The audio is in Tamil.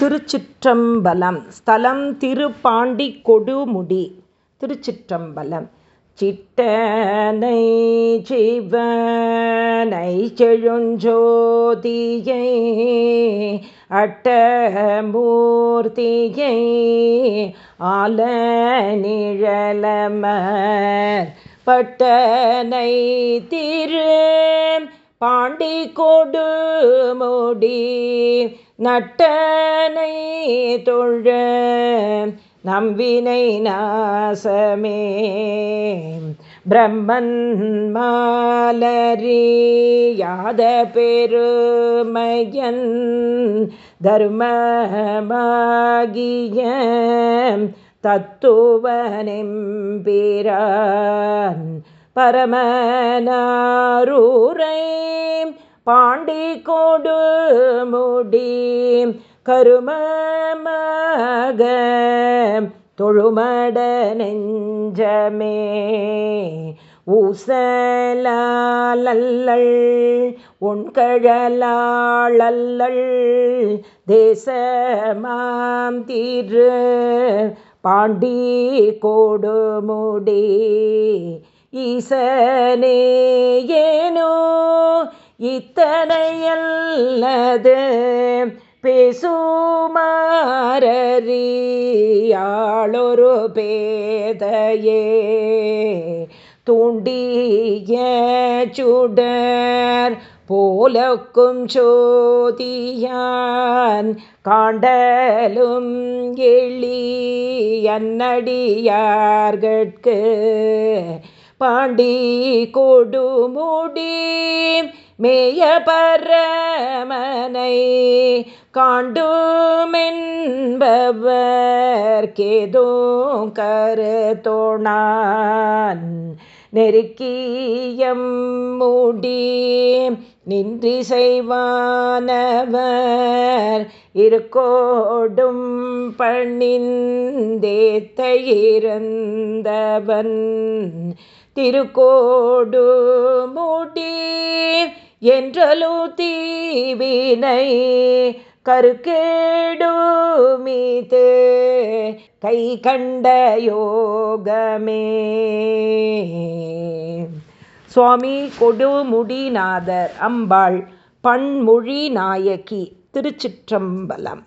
திருச்சிற்றம்பலம். ஸ்தலம் திருப்பாண்டி கொடுமுடி. திருச்சிற்றம்பலம். சிட்டனை சிவனை செழுஞ்சோதியை அட்டமூர்த்தியை ஆல நிழலமர் பட்டனை திரு. பாண்டி கொடுமுடி. நட்டனை தொழ நம்பினை நாசமே. பிரம்மன் மாலரியாத பெருமையன் தர்மமாகிய தத்துவனெம்பிரான் பரமனாரூரை பாண்டி கோடு முடி கருமக தொழுமட நெஞ்சமே. ஊசலாலல்லள் உண்கழலாளல்லள் தேசமாம் தீரு. பாண்டி கொடுமுடி ஈசனே ஏனோ இத்தனையல்லது பேசுமாரியாளொரு பேதையே. தூண்டிய சுடர் போலக்கும் சோதியான் காண்டலும் எளி அன்னடியார்கட்கு பாண்டி கொடுமுடி மேய பரமனை காண்டுமென்பவர் காண்டுமென்பவர்கேதோ கருத்தோணான் நெருக்கியம் மூடி நின்றி செய்வானவர் இருக்கோடும் பணிந்தேத்த இருந்தவன் திருக்கோடு மூடி என்றலு தீவினை கருக்கேடுமிது கை கண்ட யோகமே. சுவாமி கொடுமுடிநாதர் அம்பாள் பன்மொழி நாயகி திருச்சிற்றம்பலம்.